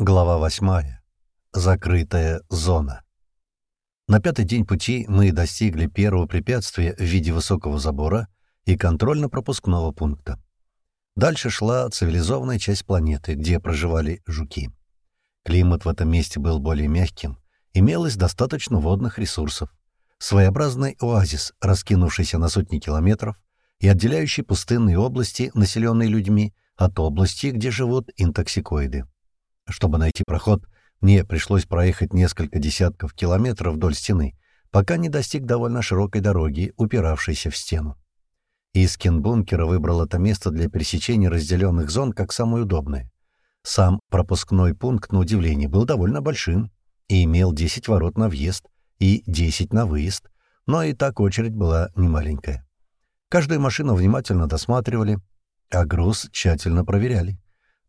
Глава восьмая. Закрытая зона. На пятый день пути мы достигли первого препятствия в виде высокого забора и контрольно-пропускного пункта. Дальше шла цивилизованная часть планеты, где проживали жуки. Климат в этом месте был более мягким, имелось достаточно водных ресурсов, своеобразный оазис, раскинувшийся на сотни километров и отделяющий пустынные области, населенные людьми, от области, где живут интоксикоиды. Чтобы найти проход, мне пришлось проехать несколько десятков километров вдоль стены, пока не достиг довольно широкой дороги, упиравшейся в стену. Искин бункера выбрал это место для пересечения разделенных зон как самое удобное. Сам пропускной пункт, на удивление, был довольно большим и имел 10 ворот на въезд и 10 на выезд, но и так очередь была немаленькая. Каждую машину внимательно досматривали, а груз тщательно проверяли.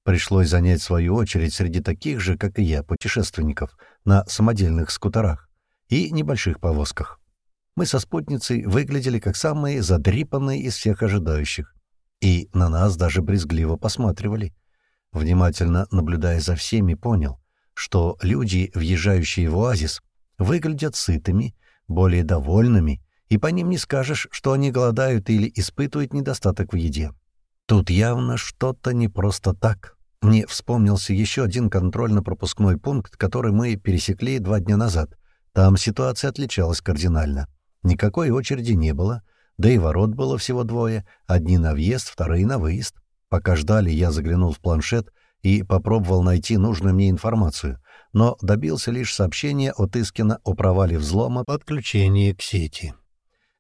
Пришлось занять свою очередь среди таких же, как и я, путешественников на самодельных скутерах и небольших повозках. Мы со спутницей выглядели как самые задрипанные из всех ожидающих, и на нас даже брезгливо посматривали. Внимательно наблюдая за всеми, понял, что люди, въезжающие в оазис, выглядят сытыми, более довольными, и по ним не скажешь, что они голодают или испытывают недостаток в еде. Тут явно что-то не просто так. Мне вспомнился еще один контрольно-пропускной пункт, который мы пересекли два дня назад. Там ситуация отличалась кардинально. Никакой очереди не было, да и ворот было всего двое, одни на въезд, вторые на выезд. Пока ждали, я заглянул в планшет и попробовал найти нужную мне информацию, но добился лишь сообщения от Искина о провале взлома подключения к сети.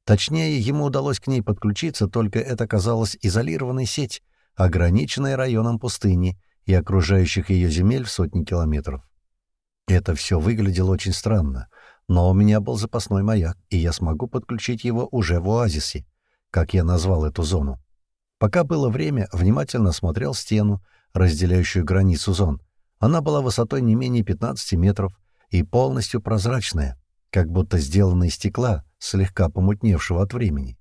Точнее, ему удалось к ней подключиться, только это казалась изолированная сеть, ограниченная районом пустыни, и окружающих ее земель в сотни километров. Это все выглядело очень странно, но у меня был запасной маяк, и я смогу подключить его уже в оазисе, как я назвал эту зону. Пока было время, внимательно смотрел стену, разделяющую границу зон. Она была высотой не менее 15 метров и полностью прозрачная, как будто сделана из стекла, слегка помутневшего от времени.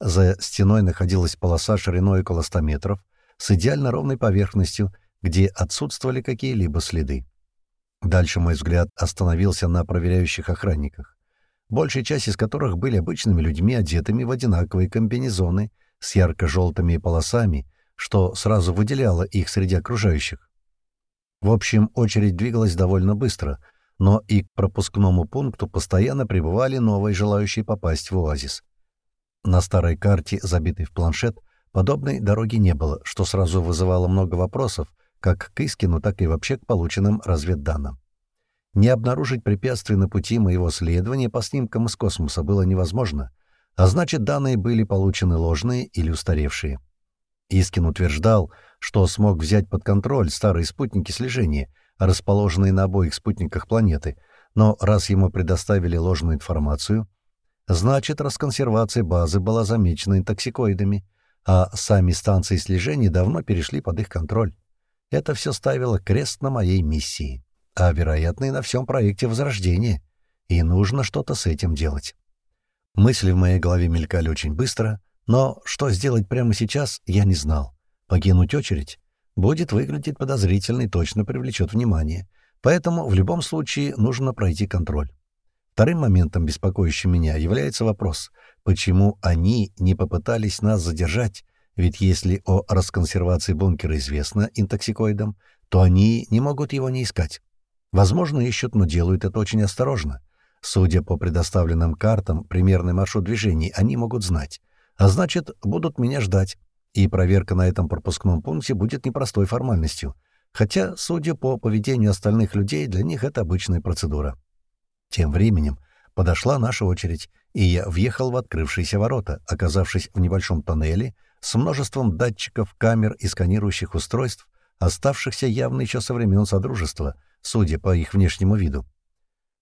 За стеной находилась полоса шириной около 100 метров, с идеально ровной поверхностью где отсутствовали какие-либо следы. Дальше мой взгляд остановился на проверяющих охранниках, большая часть из которых были обычными людьми, одетыми в одинаковые комбинезоны с ярко-желтыми полосами, что сразу выделяло их среди окружающих. В общем, очередь двигалась довольно быстро, но и к пропускному пункту постоянно прибывали новые желающие попасть в оазис. На старой карте, забитой в планшет, подобной дороги не было, что сразу вызывало много вопросов, как к Искину, так и вообще к полученным разведданным. Не обнаружить препятствий на пути моего следования по снимкам из космоса было невозможно, а значит, данные были получены ложные или устаревшие. Искин утверждал, что смог взять под контроль старые спутники слежения, расположенные на обоих спутниках планеты, но раз ему предоставили ложную информацию, значит, расконсервация базы была замечена интоксикоидами, а сами станции слежения давно перешли под их контроль. Это все ставило крест на моей миссии, а, вероятно, и на всем проекте Возрождения, и нужно что-то с этим делать. Мысли в моей голове мелькали очень быстро, но что сделать прямо сейчас, я не знал. Покинуть очередь будет выглядеть подозрительно и точно привлечет внимание, поэтому в любом случае нужно пройти контроль. Вторым моментом, беспокоящим меня, является вопрос, почему они не попытались нас задержать, ведь если о расконсервации бункера известно интоксикоидам, то они не могут его не искать. Возможно, ищут, но делают это очень осторожно. Судя по предоставленным картам, примерный маршрут движений они могут знать. А значит, будут меня ждать. И проверка на этом пропускном пункте будет непростой формальностью. Хотя, судя по поведению остальных людей, для них это обычная процедура. Тем временем подошла наша очередь, и я въехал в открывшиеся ворота, оказавшись в небольшом тоннеле, с множеством датчиков, камер и сканирующих устройств, оставшихся явно еще со времен Содружества, судя по их внешнему виду.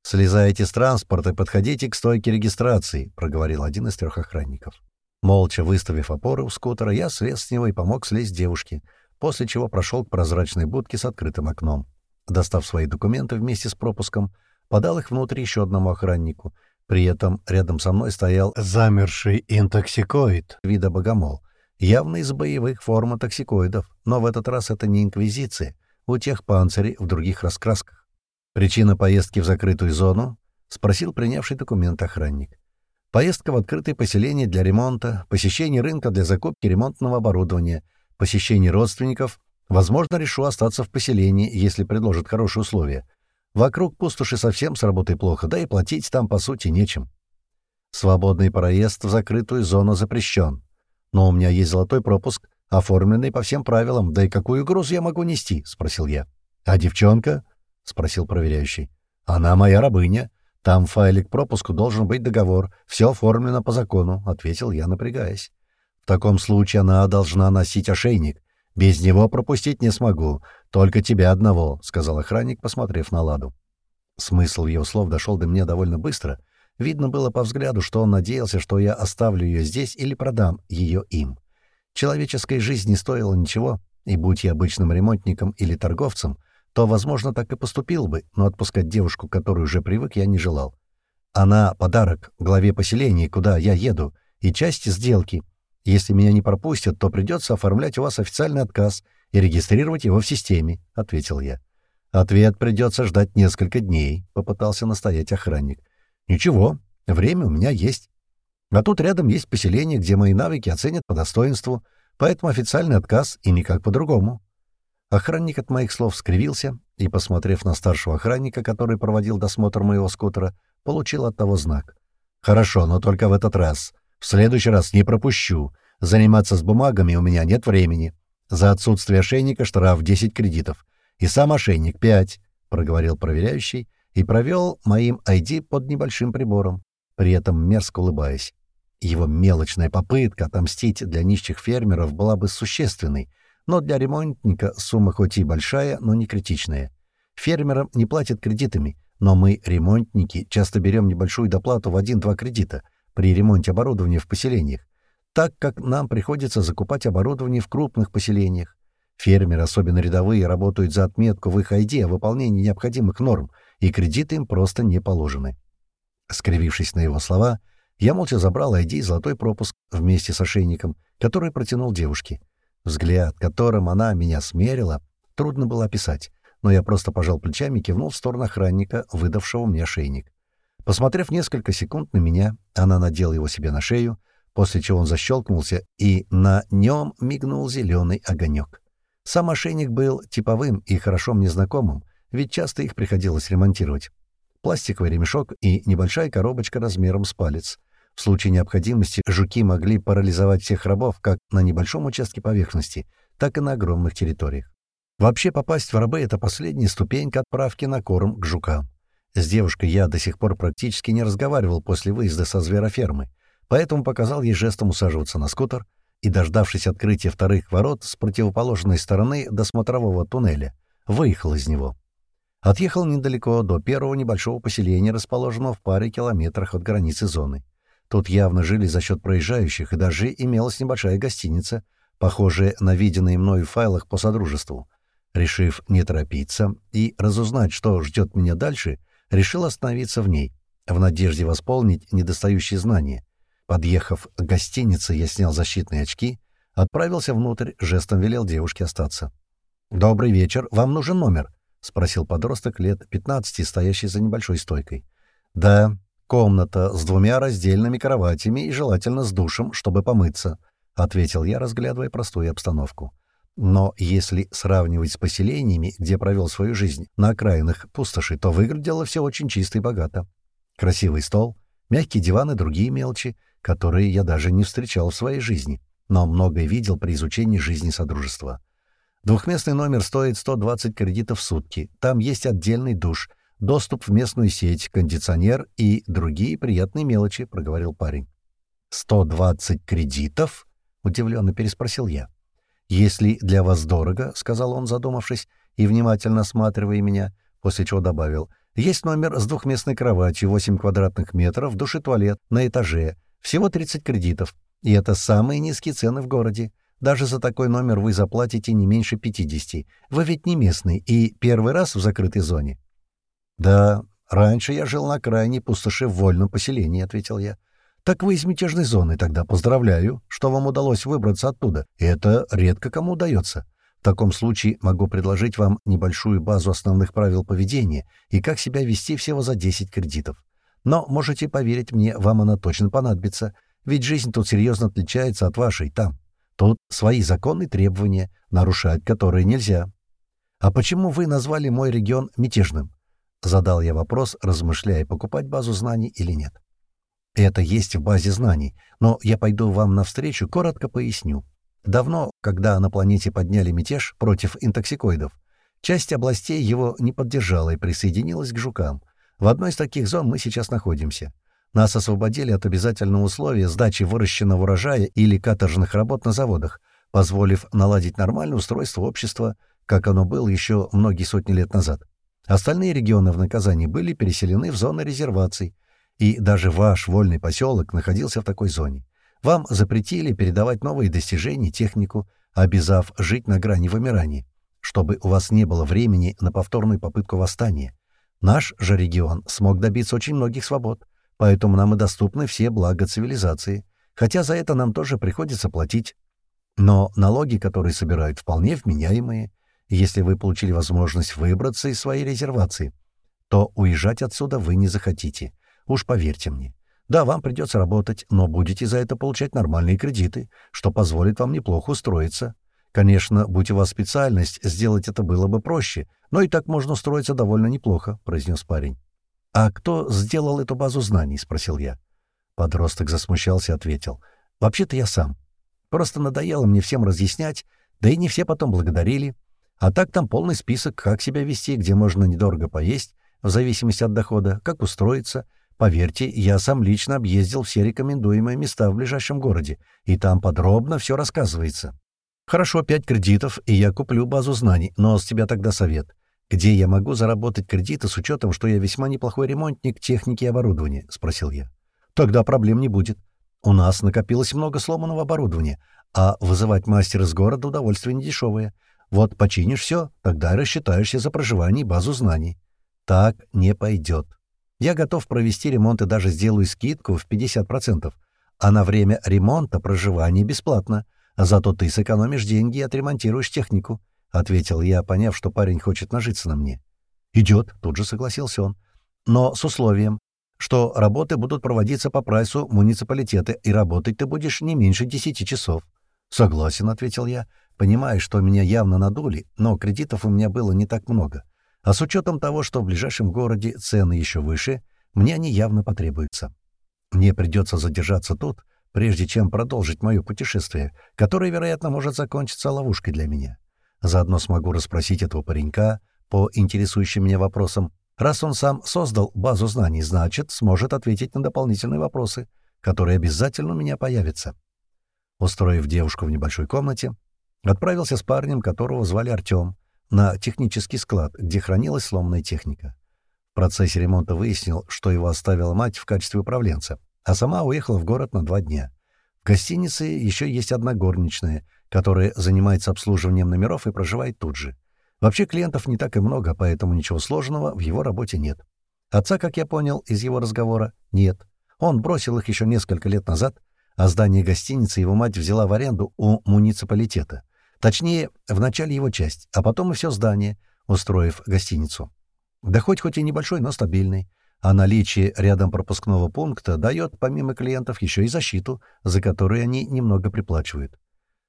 «Слезайте с транспорта и подходите к стойке регистрации», — проговорил один из трех охранников. Молча выставив опоры у скутера, я слез с него и помог слезть девушке, после чего прошел к прозрачной будке с открытым окном. Достав свои документы вместе с пропуском, подал их внутрь еще одному охраннику. При этом рядом со мной стоял замерший интоксикоид вида богомол, явно из боевых форм токсикоидов, но в этот раз это не инквизиция. у тех панцири в других раскрасках. Причина поездки в закрытую зону? Спросил принявший документ охранник. Поездка в открытое поселение для ремонта, посещение рынка для закупки ремонтного оборудования, посещение родственников. Возможно, решу остаться в поселении, если предложат хорошие условия. Вокруг пустоши совсем с работой плохо, да и платить там, по сути, нечем. Свободный проезд в закрытую зону запрещен. Но у меня есть золотой пропуск, оформленный по всем правилам, да и какую груз я могу нести?» — спросил я. «А девчонка?» — спросил проверяющий. «Она моя рабыня. Там в файле к пропуску должен быть договор. Все оформлено по закону», — ответил я, напрягаясь. «В таком случае она должна носить ошейник. Без него пропустить не смогу. Только тебя одного», — сказал охранник, посмотрев на Ладу. Смысл его слов дошел до меня довольно быстро. Видно было по взгляду, что он надеялся, что я оставлю ее здесь или продам ее им. Человеческой жизни стоило ничего, и будь я обычным ремонтником или торговцем — то, возможно, так и поступил бы, но отпускать девушку, которую уже привык, я не желал. Она — подарок главе поселения, куда я еду, и часть сделки. Если меня не пропустят, то придется оформлять у вас официальный отказ и регистрировать его в системе», — ответил я. «Ответ придется ждать несколько дней», — попытался настоять охранник. «Ничего, время у меня есть. А тут рядом есть поселение, где мои навыки оценят по достоинству, поэтому официальный отказ и никак по-другому». Охранник от моих слов скривился и, посмотрев на старшего охранника, который проводил досмотр моего скутера, получил от того знак. «Хорошо, но только в этот раз. В следующий раз не пропущу. Заниматься с бумагами у меня нет времени. За отсутствие ошейника штраф 10 кредитов. И сам ошейник 5», — проговорил проверяющий и провел моим ID под небольшим прибором, при этом мерзко улыбаясь. Его мелочная попытка отомстить для нищих фермеров была бы существенной, но для ремонтника сумма хоть и большая, но не критичная. Фермерам не платят кредитами, но мы, ремонтники, часто берем небольшую доплату в один-два кредита при ремонте оборудования в поселениях, так как нам приходится закупать оборудование в крупных поселениях. Фермеры, особенно рядовые, работают за отметку в их ID о выполнении необходимых норм, и кредиты им просто не положены. Скривившись на его слова, я молча забрал ID и золотой пропуск вместе с ошейником, который протянул девушке. Взгляд, которым она меня смерила, трудно было описать, но я просто пожал плечами и кивнул в сторону охранника, выдавшего мне ошейник. Посмотрев несколько секунд на меня, она надела его себе на шею, после чего он защелкнулся, и на нем мигнул зеленый огонек. Сам ошейник был типовым и хорошо мне знакомым, ведь часто их приходилось ремонтировать. Пластиковый ремешок и небольшая коробочка размером с палец — в случае необходимости жуки могли парализовать всех рабов как на небольшом участке поверхности, так и на огромных территориях. Вообще попасть в рабы — это последняя ступенька отправки на корм к жукам. С девушкой я до сих пор практически не разговаривал после выезда со зверофермы, поэтому показал ей жестом усаживаться на скутер и, дождавшись открытия вторых ворот с противоположной стороны до смотрового туннеля, выехал из него. Отъехал недалеко до первого небольшого поселения, расположенного в паре километрах от границы зоны. Тут явно жили за счет проезжающих, и даже имелась небольшая гостиница, похожая на виденные мною в файлах по содружеству. Решив не торопиться и разузнать, что ждет меня дальше, решил остановиться в ней, в надежде восполнить недостающие знания. Подъехав к гостинице, я снял защитные очки, отправился внутрь, жестом велел девушке остаться. «Добрый вечер, вам нужен номер?» — спросил подросток лет 15, стоящий за небольшой стойкой. «Да, «Комната с двумя раздельными кроватями и желательно с душем, чтобы помыться», — ответил я, разглядывая простую обстановку. Но если сравнивать с поселениями, где провел свою жизнь, на окраинах пустоши, то выглядело все очень чисто и богато. Красивый стол, мягкий диван и другие мелочи, которые я даже не встречал в своей жизни, но многое видел при изучении жизни Содружества. Двухместный номер стоит 120 кредитов в сутки, там есть отдельный душ — доступ в местную сеть, кондиционер и другие приятные мелочи», — проговорил парень. «Сто двадцать кредитов?» — удивленно переспросил я. «Если для вас дорого», — сказал он, задумавшись и внимательно осматривая меня, после чего добавил, «есть номер с двухместной кроватью, 8 квадратных метров, душ и туалет, на этаже, всего 30 кредитов, и это самые низкие цены в городе. Даже за такой номер вы заплатите не меньше 50. Вы ведь не местный и первый раз в закрытой зоне». «Да, раньше я жил на крайней пустоши в вольном поселении», — ответил я. «Так вы из мятежной зоны тогда. Поздравляю, что вам удалось выбраться оттуда. Это редко кому удается. В таком случае могу предложить вам небольшую базу основных правил поведения и как себя вести всего за 10 кредитов. Но можете поверить мне, вам она точно понадобится, ведь жизнь тут серьезно отличается от вашей там. Тут свои законы требования, нарушать которые нельзя. «А почему вы назвали мой регион мятежным?» Задал я вопрос, размышляя, покупать базу знаний или нет. Это есть в базе знаний, но я пойду вам навстречу, коротко поясню. Давно, когда на планете подняли мятеж против интоксикоидов, часть областей его не поддержала и присоединилась к жукам. В одной из таких зон мы сейчас находимся. Нас освободили от обязательного условия сдачи выращенного урожая или каторжных работ на заводах, позволив наладить нормальное устройство общества, как оно было еще многие сотни лет назад. Остальные регионы в наказании были переселены в зоны резерваций, и даже ваш вольный поселок находился в такой зоне. Вам запретили передавать новые достижения, технику, обязав жить на грани вымирания, чтобы у вас не было времени на повторную попытку восстания. Наш же регион смог добиться очень многих свобод, поэтому нам и доступны все блага цивилизации, хотя за это нам тоже приходится платить. Но налоги, которые собирают, вполне вменяемые. Если вы получили возможность выбраться из своей резервации, то уезжать отсюда вы не захотите. Уж поверьте мне. Да, вам придется работать, но будете за это получать нормальные кредиты, что позволит вам неплохо устроиться. Конечно, будь у вас специальность, сделать это было бы проще, но и так можно устроиться довольно неплохо», — произнес парень. «А кто сделал эту базу знаний?» — спросил я. Подросток засмущался и ответил. «Вообще-то я сам. Просто надоело мне всем разъяснять, да и не все потом благодарили. А так там полный список, как себя вести, где можно недорого поесть, в зависимости от дохода, как устроиться — Поверьте, я сам лично объездил все рекомендуемые места в ближайшем городе, и там подробно все рассказывается. Хорошо, пять кредитов, и я куплю базу знаний, но с тебя тогда совет. Где я могу заработать кредиты с учетом, что я весьма неплохой ремонтник техники и оборудования? — спросил я. Тогда проблем не будет. У нас накопилось много сломанного оборудования, а вызывать мастера с города удовольствие недешевое. Вот починишь все, тогда рассчитаешься за проживание и базу знаний. Так не пойдет. Я готов провести ремонт и даже сделаю скидку в 50%, а на время ремонта проживание бесплатно, зато ты сэкономишь деньги и отремонтируешь технику», — ответил я, поняв, что парень хочет нажиться на мне. «Идет», — тут же согласился он, — «но с условием, что работы будут проводиться по прайсу муниципалитета, и работать ты будешь не меньше десяти часов». «Согласен», — ответил я, понимая, что меня явно надули, но кредитов у меня было не так много. А с учетом того, что в ближайшем городе цены еще выше, мне они явно потребуются. Мне придется задержаться тут, прежде чем продолжить мое путешествие, которое, вероятно, может закончиться ловушкой для меня. Заодно смогу расспросить этого паренька по интересующим меня вопросам. Раз он сам создал базу знаний, значит, сможет ответить на дополнительные вопросы, которые обязательно у меня появятся. Устроив девушку в небольшой комнате, отправился с парнем, которого звали Артем, на технический склад, где хранилась сломанная техника. В процессе ремонта выяснил, что его оставила мать в качестве управленца, а сама уехала в город на два дня. Гостинице еще есть одна горничная, которая занимается обслуживанием номеров и проживает тут же. Вообще клиентов не так и много, поэтому ничего сложного в его работе нет. Отца, как я понял из его разговора, нет. Он бросил их еще несколько лет назад, а здание гостиницы его мать взяла в аренду у муниципалитета. Точнее, в начале его часть, а потом и все здание, устроив гостиницу. Доход хоть и небольшой, но стабильный, а наличие рядом пропускного пункта дает, помимо клиентов, еще и защиту, за которую они немного приплачивают.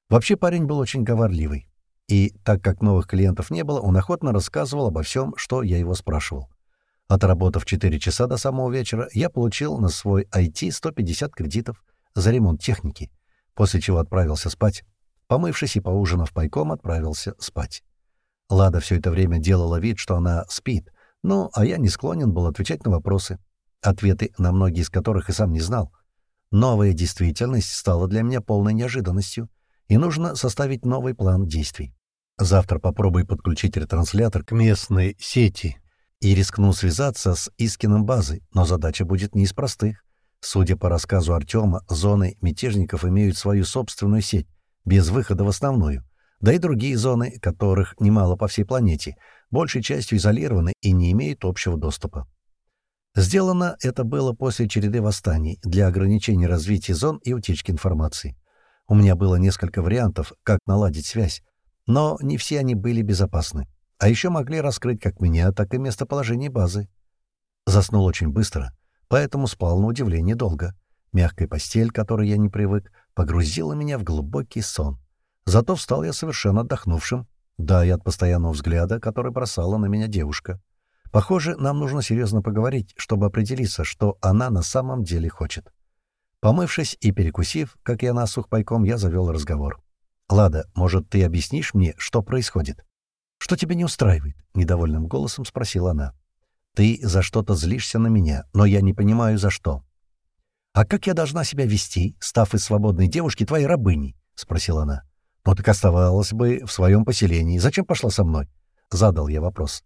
Вообще парень был очень говорливый. И так как новых клиентов не было, он охотно рассказывал обо всем, что я его спрашивал. Отработав 4 часа до самого вечера, я получил на свой IT 150 кредитов за ремонт техники, после чего отправился спать, Помывшись и поужинав пайком, отправился спать. Лада все это время делала вид, что она спит, ну, а я не склонен был отвечать на вопросы, ответы на многие из которых и сам не знал. Новая действительность стала для меня полной неожиданностью, и нужно составить новый план действий. Завтра попробую подключить ретранслятор к местной сети и рискну связаться с Искином базой, но задача будет не из простых. Судя по рассказу Артема, зоны мятежников имеют свою собственную сеть, без выхода в основную, да и другие зоны, которых немало по всей планете, большей частью изолированы и не имеют общего доступа. Сделано это было после череды восстаний для ограничения развития зон и утечки информации. У меня было несколько вариантов, как наладить связь, Но не все они были безопасны. А еще могли раскрыть как меня, так и местоположение базы. Заснул очень быстро, поэтому спал на удивление долго. Мягкая постель, к которой я не привык, погрузила меня в глубокий сон. Зато встал я совершенно отдохнувшим, да и от постоянного взгляда, который бросала на меня девушка. Похоже, нам нужно серьезно поговорить, чтобы определиться, что она на самом деле хочет. Помывшись и перекусив, как я насух пайком, я завел разговор. «Лада, может, ты объяснишь мне, что происходит?» «Что тебя не устраивает?» — недовольным голосом спросила она. «Ты за что-то злишься на меня, но я не понимаю, за что». «А как я должна себя вести, став из свободной девушки твоей рабыней?» — спросила она. «Ну так оставалась бы в своем поселении. Зачем пошла со мной?» — задал я вопрос.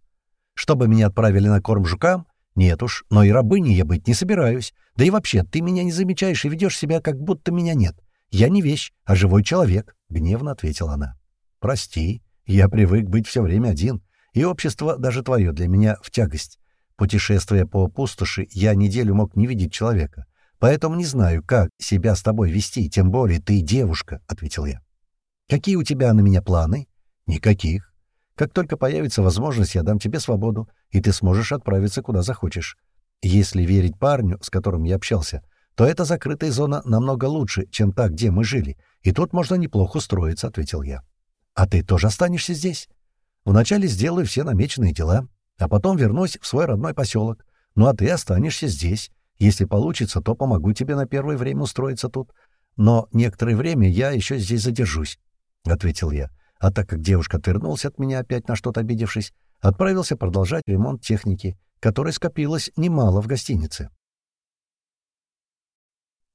«Чтобы меня отправили на корм жукам? Нет уж, но и рабыней я быть не собираюсь. Да и вообще, ты меня не замечаешь и ведешь себя, как будто меня нет. Я не вещь, а живой человек», — гневно ответила она. «Прости, я привык быть все время один, и общество, даже твое, для меня в тягость. Путешествуя по пустоши, я неделю мог не видеть человека, поэтому не знаю, как себя с тобой вести, тем более ты девушка», — ответил я. «Какие у тебя на меня планы?» «Никаких. Как только появится возможность, я дам тебе свободу, и ты сможешь отправиться куда захочешь. Если верить парню, с которым я общался, то эта закрытая зона намного лучше, чем та, где мы жили, и тут можно неплохо устроиться», — ответил я. «А ты тоже останешься здесь? Вначале сделаю все намеченные дела, а потом вернусь в свой родной поселок. Ну а ты останешься здесь. Если получится, то помогу тебе на первое время устроиться тут. Но некоторое время я еще здесь задержусь», — ответил я. А так как девушка отвернулась от меня, опять на что-то обидевшись, отправился продолжать ремонт техники, которой скопилось немало в гостинице.